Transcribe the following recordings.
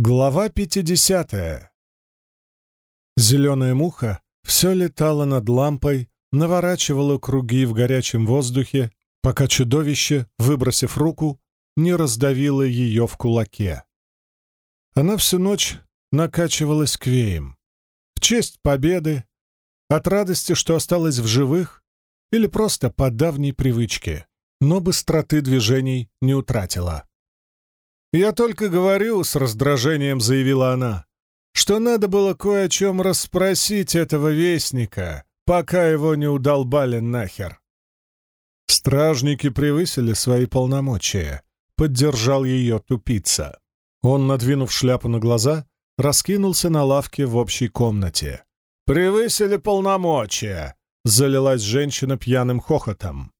Глава 50. Зеленая муха все летала над лампой, наворачивала круги в горячем воздухе, пока чудовище, выбросив руку, не раздавило ее в кулаке. Она всю ночь накачивалась квеем. В честь победы, от радости, что осталась в живых, или просто по давней привычке, но быстроты движений не утратила. «Я только говорю», — с раздражением заявила она, «что надо было кое о чем расспросить этого вестника, пока его не удолбали нахер». Стражники превысили свои полномочия, поддержал ее тупица. Он, надвинув шляпу на глаза, раскинулся на лавке в общей комнате. «Превысили полномочия!» — залилась женщина пьяным хохотом.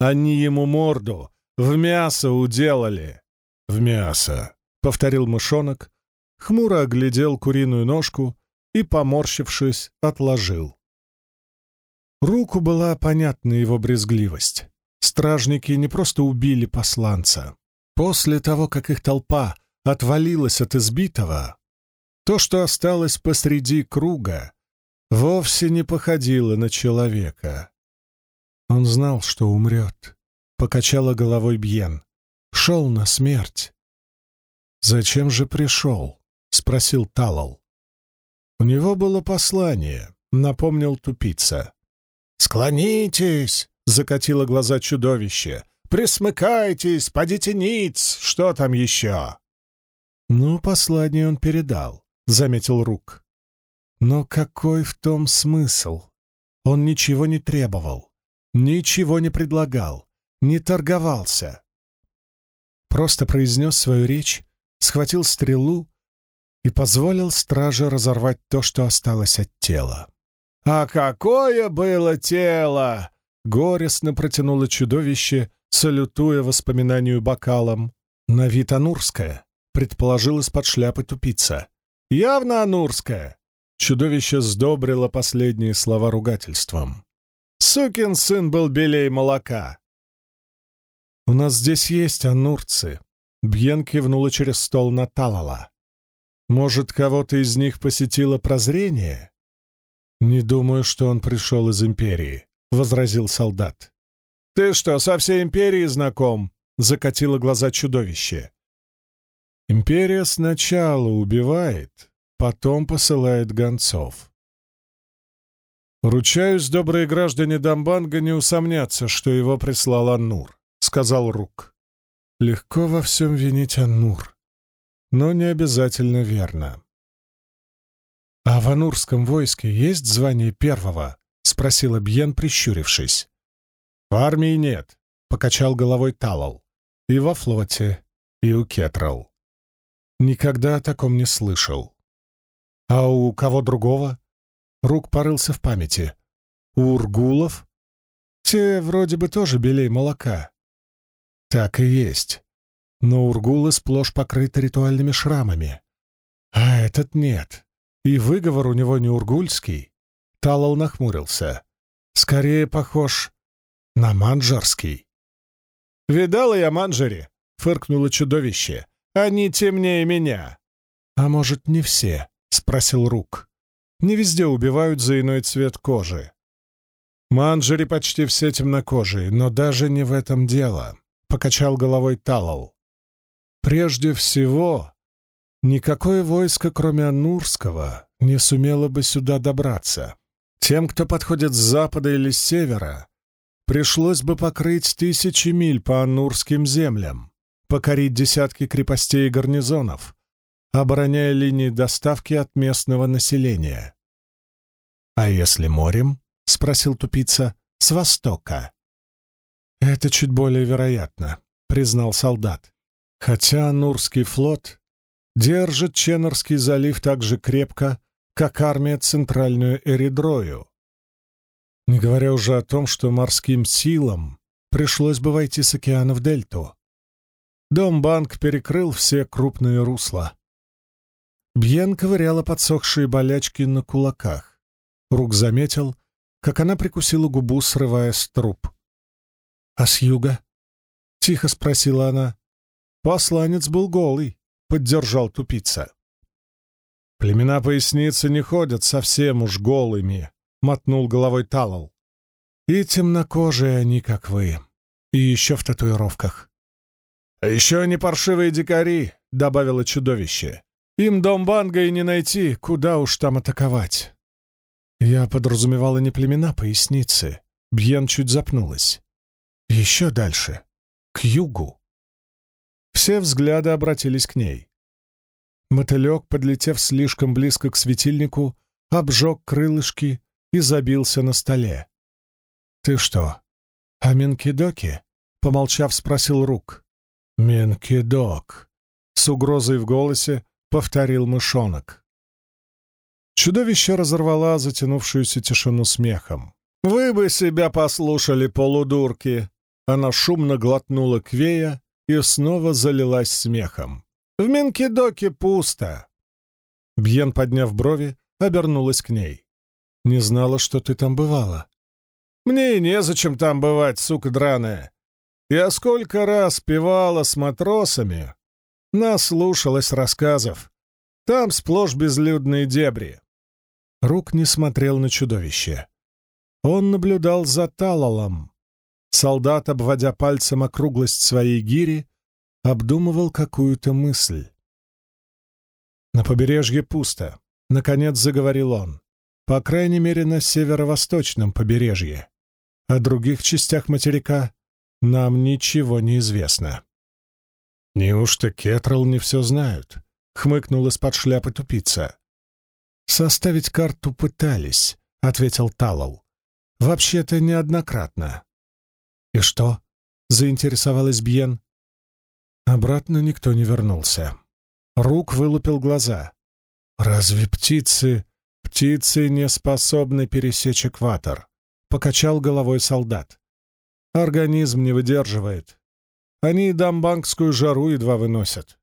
«Они ему морду в мясо уделали!» «В мясо», — повторил мышонок, хмуро оглядел куриную ножку и, поморщившись, отложил. Руку была понятна его брезгливость. Стражники не просто убили посланца. После того, как их толпа отвалилась от избитого, то, что осталось посреди круга, вовсе не походило на человека. Он знал, что умрет, — покачала головой Бьен шел на смерть. «Зачем же пришел?» — спросил Талал. «У него было послание», — напомнил тупица. «Склонитесь!» — закатило глаза чудовище. «Присмыкайтесь, подите ниц! Что там еще?» «Ну, послание он передал», — заметил Рук. «Но какой в том смысл? Он ничего не требовал, ничего не предлагал, не торговался просто произнес свою речь, схватил стрелу и позволил страже разорвать то, что осталось от тела. «А какое было тело!» — горестно протянуло чудовище, салютуя воспоминанию бокалом. «На вид анурское», — предположил из-под шляпы тупица. «Явно анурское!» Чудовище сдобрило последние слова ругательством. «Сукин сын был белей молока!» «У нас здесь есть анурцы», — Бьен кивнула через стол на Талала. «Может, кого-то из них посетило прозрение?» «Не думаю, что он пришел из Империи», — возразил солдат. «Ты что, со всей Империей знаком?» — закатило глаза чудовище. «Империя сначала убивает, потом посылает гонцов». Ручаюсь, добрые граждане Дамбанга не усомнятся, что его прислал Аннур сказал Рук. Легко во всем винить Аннур, но не обязательно верно. «А в Анурском войске есть звание первого?» — спросила Бьен, прищурившись. «В армии нет», — покачал головой Талал. «И во флоте, и у Кетрал. Никогда о таком не слышал. А у кого другого?» Рук порылся в памяти. «У Ургулов? Те вроде бы тоже белей молока. Так и есть. Но ургулы сплошь покрыты ритуальными шрамами. А этот нет. И выговор у него не ургульский. Талал нахмурился. Скорее похож на манжарский. «Видала я манжари?» — фыркнуло чудовище. «Они темнее меня». «А может, не все?» — спросил Рук. «Не везде убивают за иной цвет кожи». Манжари почти все темнокожие, но даже не в этом дело. — покачал головой Талал. «Прежде всего, никакое войско, кроме Анурского, не сумело бы сюда добраться. Тем, кто подходит с запада или с севера, пришлось бы покрыть тысячи миль по Анурским землям, покорить десятки крепостей и гарнизонов, обороняя линии доставки от местного населения. «А если морем?» — спросил тупица. «С востока». «Это чуть более вероятно», — признал солдат. «Хотя Нурский флот держит Ченнерский залив так же крепко, как армия Центральную Эридрою. Не говоря уже о том, что морским силам пришлось бы войти с океана в дельту. Домбанк перекрыл все крупные русла. Бьен ковыряла подсохшие болячки на кулаках. Рук заметил, как она прикусила губу, срывая с труп. «А с юга?» — тихо спросила она. «Посланец был голый», — поддержал тупица. Племена поясницы не ходят совсем уж голыми, — мотнул головой Талал. И темнокожие они, как вы, и еще в татуировках. «А еще они паршивые дикари», — добавило чудовище. «Им дом Банга и не найти, куда уж там атаковать». Я подразумевала не племена поясницы. Бьен чуть запнулась. Еще дальше, к югу. Все взгляды обратились к ней. Мотылек, подлетев слишком близко к светильнику, обжег крылышки и забился на столе. «Ты что, о Менкидоке?» — помолчав, спросил Рук. «Менкидок», — с угрозой в голосе повторил мышонок. Чудовище разорвало затянувшуюся тишину смехом. «Вы бы себя послушали, полудурки!» Она шумно глотнула квея и снова залилась смехом. «В Минкидоке пусто!» Бьен, подняв брови, обернулась к ней. «Не знала, что ты там бывала». «Мне и незачем там бывать, сука драная. Я сколько раз певала с матросами, наслушалась рассказов. Там сплошь безлюдные дебри». Рук не смотрел на чудовище. Он наблюдал за Талалом. Солдат, обводя пальцем округлость своей гири, обдумывал какую-то мысль. «На побережье пусто», — наконец заговорил он. «По крайней мере, на северо-восточном побережье. О других частях материка нам ничего не известно». «Неужто Кетрал не все знают?» — хмыкнул из-под шляпы тупица. «Составить карту пытались», — ответил Талал. «Вообще-то неоднократно». «И что?» — заинтересовалась Бьен. Обратно никто не вернулся. Рук вылупил глаза. «Разве птицы...» «Птицы не способны пересечь экватор», — покачал головой солдат. «Организм не выдерживает. Они дамбангскую жару едва выносят».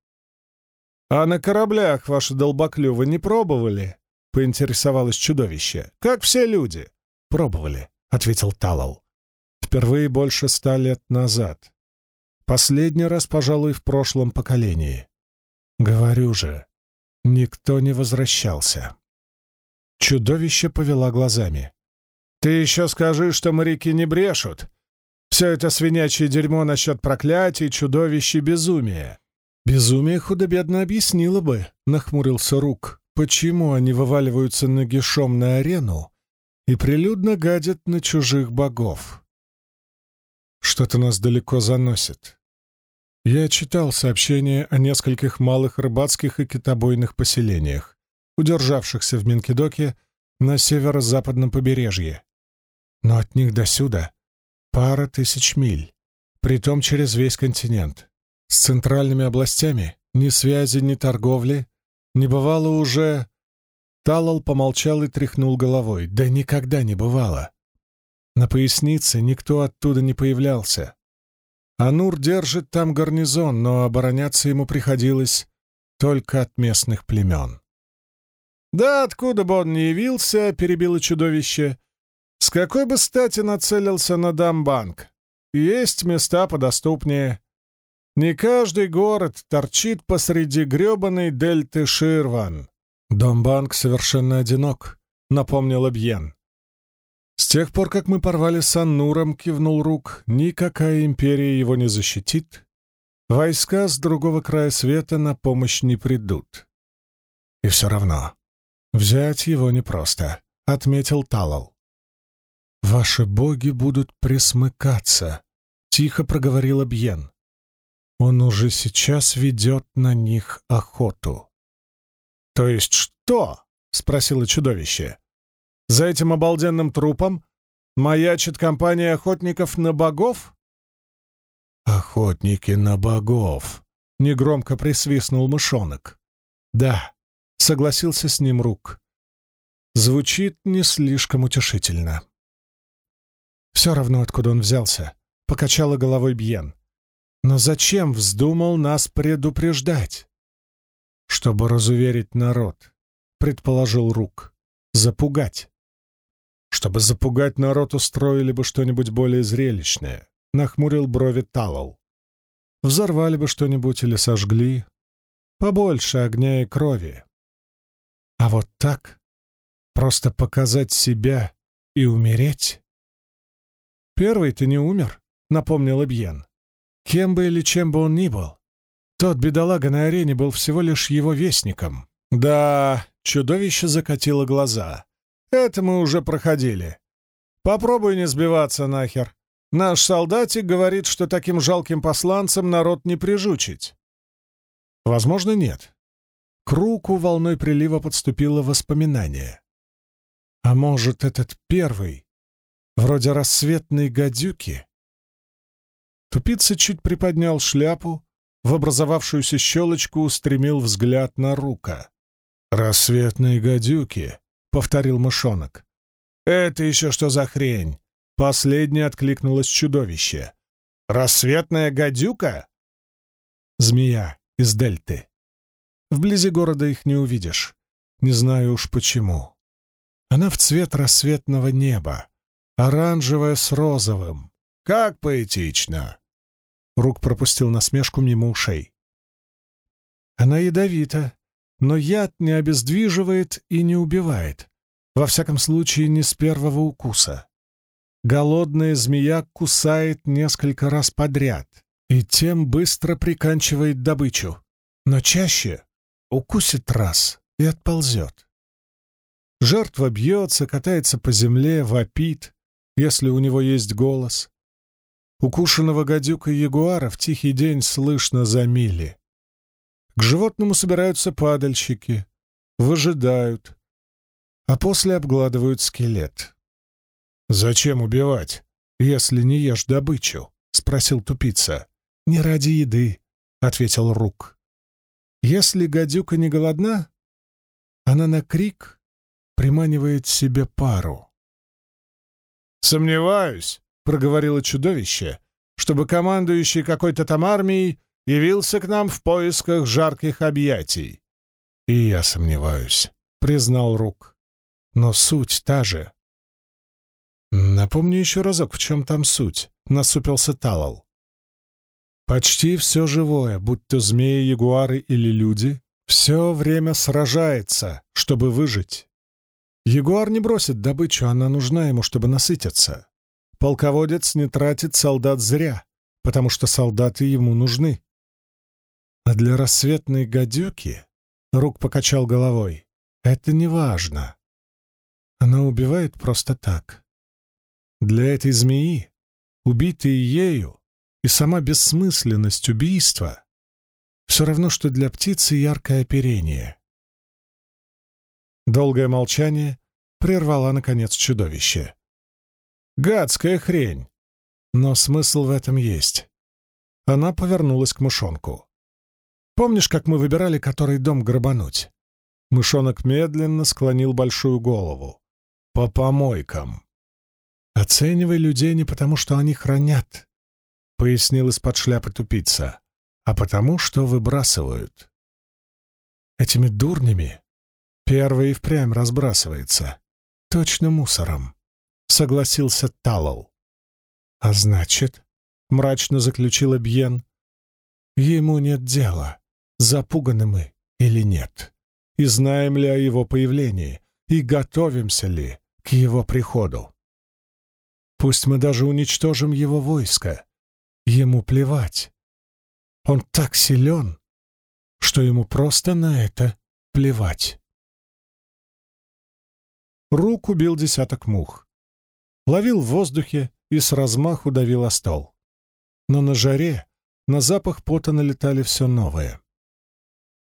«А на кораблях ваши долбоклювы не пробовали?» — поинтересовалось чудовище. «Как все люди». «Пробовали», — ответил Талал. «Впервые больше ста лет назад. Последний раз, пожалуй, в прошлом поколении. Говорю же, никто не возвращался. Чудовище повела глазами. «Ты еще скажи, что моряки не брешут. Все это свинячье дерьмо насчет проклятий, чудовищ и безумия». «Безумие худо-бедно объяснило бы», — нахмурился Рук, «почему они вываливаются нагишом на арену и прилюдно гадят на чужих богов». Что-то нас далеко заносит. Я читал сообщения о нескольких малых рыбацких и китобойных поселениях, удержавшихся в Минкидоке на северо-западном побережье. Но от них до сюда пара тысяч миль, притом через весь континент. С центральными областями ни связи, ни торговли не бывало уже... Талал помолчал и тряхнул головой. Да никогда не бывало. На пояснице никто оттуда не появлялся. Анур держит там гарнизон, но обороняться ему приходилось только от местных племен. «Да откуда бы он ни явился», — перебило чудовище, — «с какой бы стати нацелился на Дамбанк? Есть места подоступнее. Не каждый город торчит посреди гребаной дельты Ширван». «Домбанк совершенно одинок», — напомнил Бьен. С тех пор, как мы порвали с Аннуром, кивнул Рук, никакая империя его не защитит. Войска с другого края света на помощь не придут. И все равно, взять его непросто, — отметил Талал. «Ваши боги будут присмыкаться», — тихо проговорил Бьен. «Он уже сейчас ведет на них охоту». «То есть что?» — спросило чудовище. За этим обалденным трупом маячит компания охотников на богов? «Охотники на богов!» — негромко присвистнул мышонок. «Да», — согласился с ним Рук. Звучит не слишком утешительно. Все равно, откуда он взялся, — покачала головой Бьен. Но зачем вздумал нас предупреждать? Чтобы разуверить народ, — предположил Рук. Запугать. Чтобы запугать народ, устроили бы что-нибудь более зрелищное. Нахмурил брови Талал. Взорвали бы что-нибудь или сожгли. Побольше огня и крови. А вот так, просто показать себя и умереть? Первый ты не умер, напомнил Эбьен. Кем бы или чем бы он ни был, тот бедолага на арене был всего лишь его вестником. Да, чудовище закатило глаза. Это мы уже проходили. Попробуй не сбиваться нахер. Наш солдатик говорит, что таким жалким посланцам народ не прижучить. Возможно, нет. К руку волной прилива подступило воспоминание. А может, этот первый, вроде рассветной гадюки? Тупица чуть приподнял шляпу, в образовавшуюся щелочку устремил взгляд на рука. «Рассветные гадюки», — повторил мышонок. «Это еще что за хрень?» Последнее откликнулось чудовище. «Рассветная гадюка?» «Змея из дельты. Вблизи города их не увидишь. Не знаю уж почему. Она в цвет рассветного неба, оранжевая с розовым. Как поэтично!» Рук пропустил насмешку мимо ушей. «Она ядовита, но яд не обездвиживает и не убивает. Во всяком случае, не с первого укуса. Голодная змея кусает несколько раз подряд и тем быстро приканчивает добычу, но чаще укусит раз и отползет. Жертва бьется, катается по земле, вопит, если у него есть голос. Укушенного гадюка ягуара в тихий день слышно за мили. К животному собираются падальщики, выжидают, а после обгладывают скелет. «Зачем убивать, если не ешь добычу?» — спросил тупица. «Не ради еды», — ответил Рук. «Если гадюка не голодна, она на крик приманивает себе пару». «Сомневаюсь», — проговорило чудовище, «чтобы командующий какой-то там армией явился к нам в поисках жарких объятий». «И я сомневаюсь», — признал Рук. «Но суть та же. «Напомни еще разок, в чем там суть», — насупился Талал. «Почти все живое, будь то змеи, ягуары или люди, все время сражается, чтобы выжить. Ягуар не бросит добычу, она нужна ему, чтобы насытиться. Полководец не тратит солдат зря, потому что солдаты ему нужны. А для рассветной гадюки, — Рук покачал головой, — это не важно. Она убивает просто так. Для этой змеи, убитой ею, и сама бессмысленность убийства все равно, что для птицы яркое оперение. Долгое молчание прервала, наконец, чудовище. «Гадская хрень!» Но смысл в этом есть. Она повернулась к мышонку. «Помнишь, как мы выбирали, который дом грабануть?» Мышонок медленно склонил большую голову. «По помойкам». «Оценивай людей не потому, что они хранят», — пояснил из-под шляпы тупица, «а потому, что выбрасывают». Этими дурнями первый и впрямь разбрасывается. Точно мусором, — согласился Талал. «А значит, — мрачно заключила Бьен, — ему нет дела, запуганы мы или нет, и знаем ли о его появлении, и готовимся ли к его приходу. Пусть мы даже уничтожим его войско. Ему плевать. Он так силен, что ему просто на это плевать. Рук убил десяток мух. Ловил в воздухе и с размаху давил о стол. Но на жаре на запах пота налетали все новое.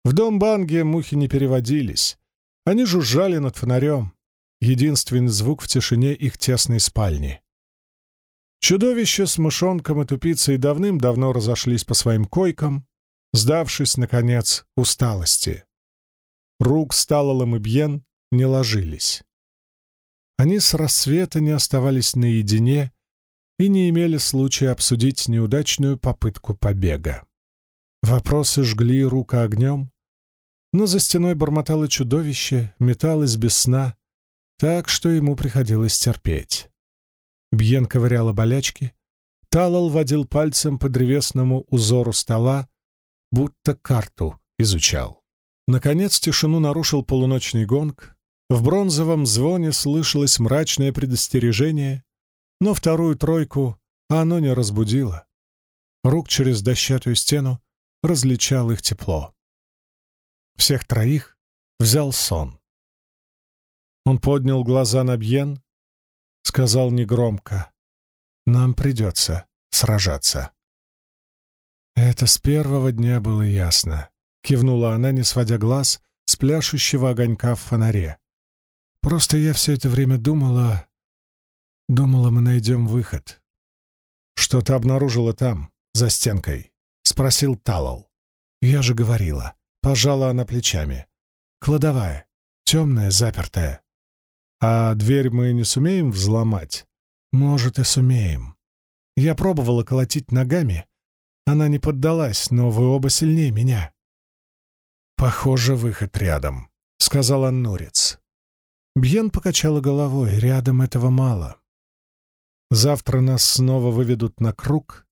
В дом Банги мухи не переводились. Они жужжали над фонарем. Единственный звук в тишине их тесной спальни. Чудовище с мышонком и тупицей давным-давно разошлись по своим койкам, сдавшись, наконец, усталости. Рук с Талалом и Бьен не ложились. Они с рассвета не оставались наедине и не имели случая обсудить неудачную попытку побега. Вопросы жгли рука огнем, но за стеной бормотало чудовище, металось без сна, так что ему приходилось терпеть. Бьен ковыряла болячки. Талал водил пальцем по древесному узору стола, будто карту изучал. Наконец тишину нарушил полуночный гонг. В бронзовом звоне слышалось мрачное предостережение, но вторую тройку оно не разбудило. Рук через дощатую стену различал их тепло. Всех троих взял сон. Он поднял глаза на Бьен, сказал негромко, «Нам придется сражаться». Это с первого дня было ясно, кивнула она, не сводя глаз с пляшущего огонька в фонаре. Просто я все это время думала... Думала, мы найдем выход. Что ты обнаружила там, за стенкой? Спросил Талал. Я же говорила. Пожала она плечами. Кладовая. Темная, запертая. А дверь мы не сумеем взломать? Может, и сумеем. Я пробовала колотить ногами. Она не поддалась, но вы оба сильнее меня. Похоже, выход рядом, — сказал Аннурец. Бьен покачала головой. Рядом этого мало. Завтра нас снова выведут на круг,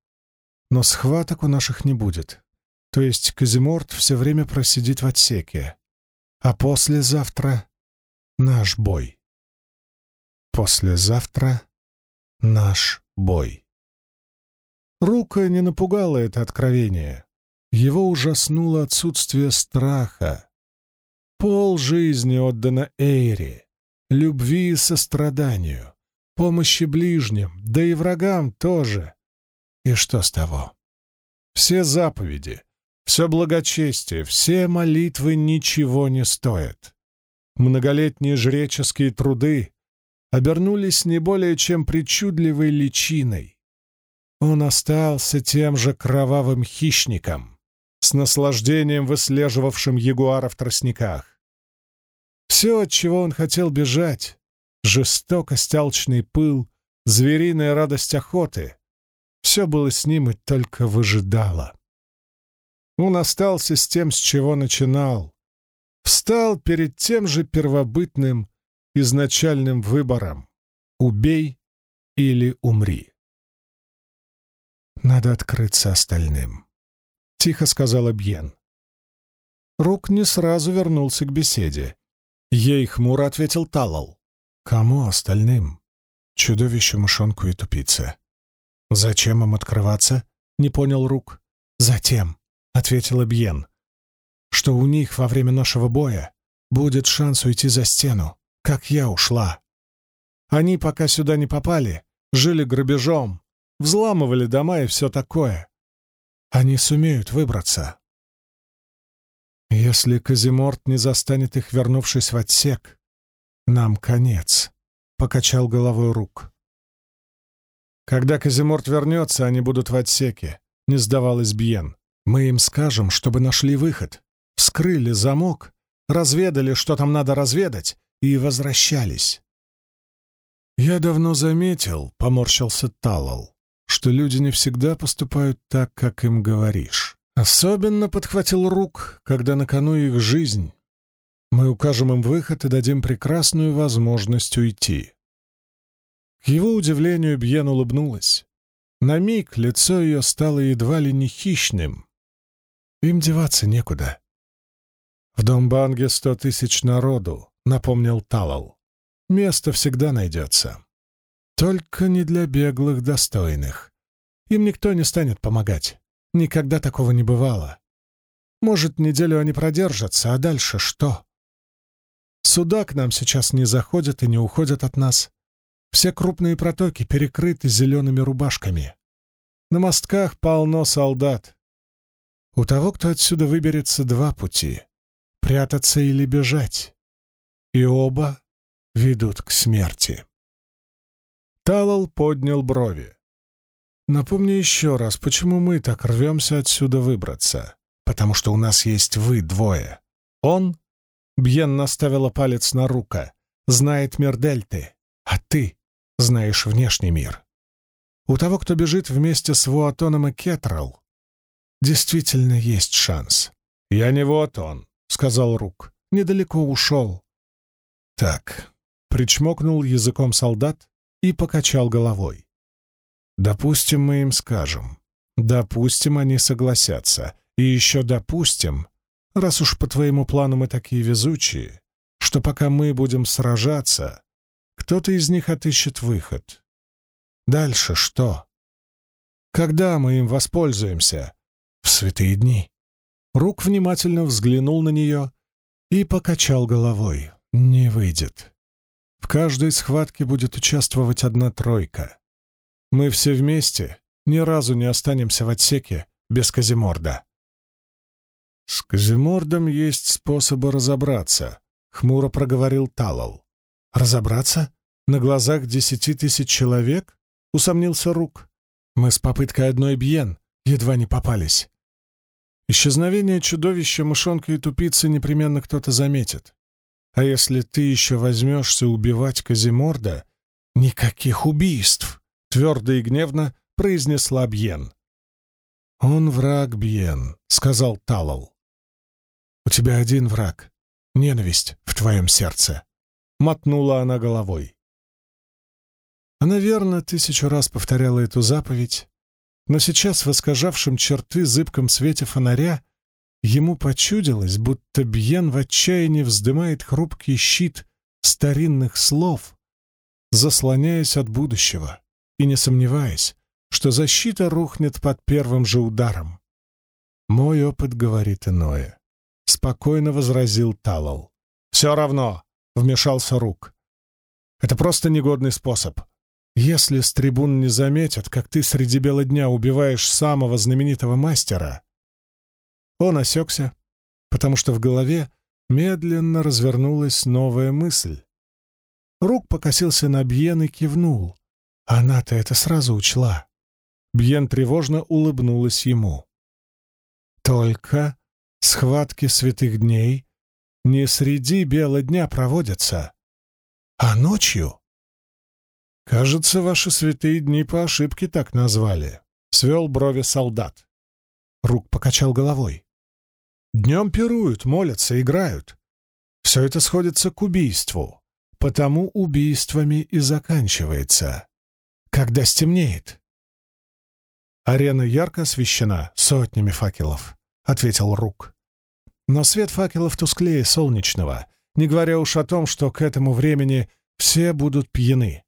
но схваток у наших не будет. То есть Казиморт все время просидит в отсеке. А послезавтра — наш бой. Послезавтра наш бой. Рука не напугало это откровение. Его ужаснуло отсутствие страха. Пол жизни отдано Эйре, любви и состраданию, помощи ближним, да и врагам тоже. И что с того? Все заповеди, все благочестие, все молитвы ничего не стоят. Многолетние жреческие труды обернулись не более чем причудливой личиной. Он остался тем же кровавым хищником, с наслаждением выслеживавшим ягуара в тростниках. Все, от чего он хотел бежать, жестокость, алчный пыл, звериная радость охоты, все было с ним и только выжидало. Он остался с тем, с чего начинал, встал перед тем же первобытным изначальным выбором «убей или умри». «Надо открыться остальным», — тихо сказала Бьен. Рук не сразу вернулся к беседе. Ей хмуро ответил Талал. «Кому остальным? Чудовищу, мышонку и тупице». «Зачем им открываться?» — не понял Рук. «Затем», — ответила Бьен, — «что у них во время нашего боя будет шанс уйти за стену, как я ушла. Они, пока сюда не попали, жили грабежом, взламывали дома и все такое. Они сумеют выбраться. Если Казиморт не застанет их, вернувшись в отсек, нам конец, — покачал головой рук. Когда Казиморт вернется, они будут в отсеке, — не сдавалась Бьен. Мы им скажем, чтобы нашли выход, вскрыли замок, разведали, что там надо разведать, и возвращались. «Я давно заметил», — поморщился Талал, «что люди не всегда поступают так, как им говоришь. Особенно подхватил рук, когда на кону их жизнь. Мы укажем им выход и дадим прекрасную возможность уйти». К его удивлению Бьен улыбнулась. На миг лицо ее стало едва ли не хищным. Им деваться некуда. В Домбанге сто тысяч народу, — напомнил Талал. «Место всегда найдется. Только не для беглых достойных. Им никто не станет помогать. Никогда такого не бывало. Может, неделю они продержатся, а дальше что? Суда к нам сейчас не заходят и не уходят от нас. Все крупные протоки перекрыты зелеными рубашками. На мостках полно солдат. У того, кто отсюда выберется, два пути — прятаться или бежать и оба ведут к смерти. Талал поднял брови. «Напомни еще раз, почему мы так рвемся отсюда выбраться? Потому что у нас есть вы двое. Он, — Бьен наставила палец на рука, — знает мир Дельты, а ты знаешь внешний мир. У того, кто бежит вместе с Вуатоном и Кетрал, действительно есть шанс. «Я не Вуатон», — сказал Рук. «Недалеко ушел. Так, причмокнул языком солдат и покачал головой. Допустим, мы им скажем. Допустим, они согласятся. И еще допустим, раз уж по твоему плану мы такие везучие, что пока мы будем сражаться, кто-то из них отыщет выход. Дальше что? Когда мы им воспользуемся? В святые дни. Рук внимательно взглянул на нее и покачал головой. Не выйдет. В каждой схватке будет участвовать одна тройка. Мы все вместе ни разу не останемся в отсеке без Казиморда. «С Казимордом есть способы разобраться», — хмуро проговорил Талал. «Разобраться? На глазах десяти тысяч человек?» — усомнился Рук. «Мы с попыткой одной бьен едва не попались. Исчезновение чудовища, мышонка и тупицы непременно кто-то заметит. А если ты еще возьмешься убивать Казиморда, никаких убийств!» — твердо и гневно произнесла Бьен. «Он враг, Бьен», — сказал Талал. «У тебя один враг — ненависть в твоем сердце», — мотнула она головой. Она верно тысячу раз повторяла эту заповедь, но сейчас в искажавшем черты зыбком свете фонаря ему почудилось, будто Бьен в отчаянии вздымает хрупкий щит старинных слов, заслоняясь от будущего и не сомневаясь, что защита рухнет под первым же ударом. Мой опыт говорит иное. Спокойно возразил Талал. «Все равно», — вмешался Рук. «Это просто негодный способ. Если с трибун не заметят, как ты среди бела дня убиваешь самого знаменитого мастера...» Он осекся, потому что в голове медленно развернулась новая мысль. Рук покосился на Бьен и кивнул. Она-то это сразу учла. Бьен тревожно улыбнулась ему. «Только схватки святых дней не среди бела дня проводятся, а ночью». «Кажется, ваши святые дни по ошибке так назвали», — свел брови солдат. Рук покачал головой. «Днем пируют, молятся, играют. Все это сходится к убийству, потому убийствами и заканчивается, когда стемнеет». «Арена ярко освещена сотнями факелов», — ответил Рук. «Но свет факелов тусклее солнечного, не говоря уж о том, что к этому времени все будут пьяны».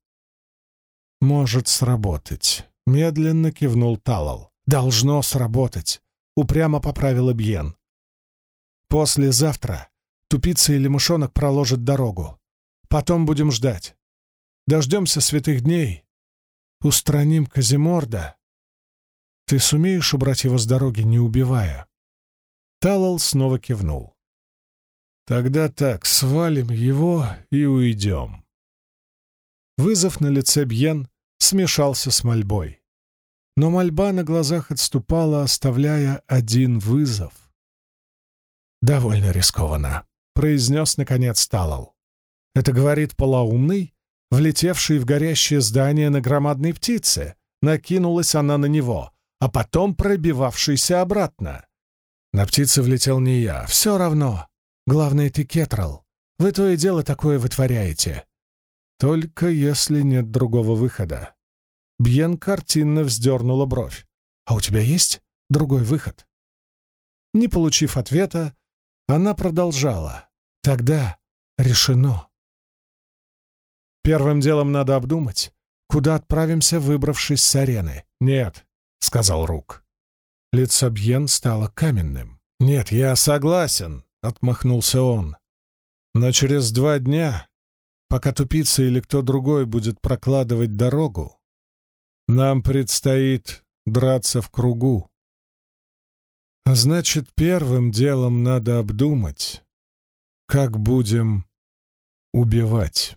«Может сработать», — медленно кивнул Талал. «Должно сработать», — упрямо поправила Бьен. «Послезавтра тупица или мышонок проложат дорогу. Потом будем ждать. Дождемся святых дней. Устраним Казиморда, ты сумеешь убрать его с дороги, не убивая?» Талал снова кивнул. «Тогда так, свалим его и уйдем». Вызов на лице Бьен смешался с мольбой. Но мольба на глазах отступала, оставляя один вызов. «Довольно рискованно», — произнес наконец Талал. «Это говорит полоумный, влетевший в горящее здание на громадной птице. Накинулась она на него а потом пробивавшийся обратно. На птицы влетел не я. Все равно. Главное, ты кетрал. Вы то и дело такое вытворяете. Только если нет другого выхода. Бьен картинно вздернула бровь. «А у тебя есть другой выход?» Не получив ответа, она продолжала. «Тогда решено. Первым делом надо обдумать, куда отправимся, выбравшись с арены. Нет, — сказал Рук. Лицо Бьен стало каменным. «Нет, я согласен», — отмахнулся он. «Но через два дня, пока тупица или кто другой будет прокладывать дорогу, нам предстоит драться в кругу. Значит, первым делом надо обдумать, как будем убивать».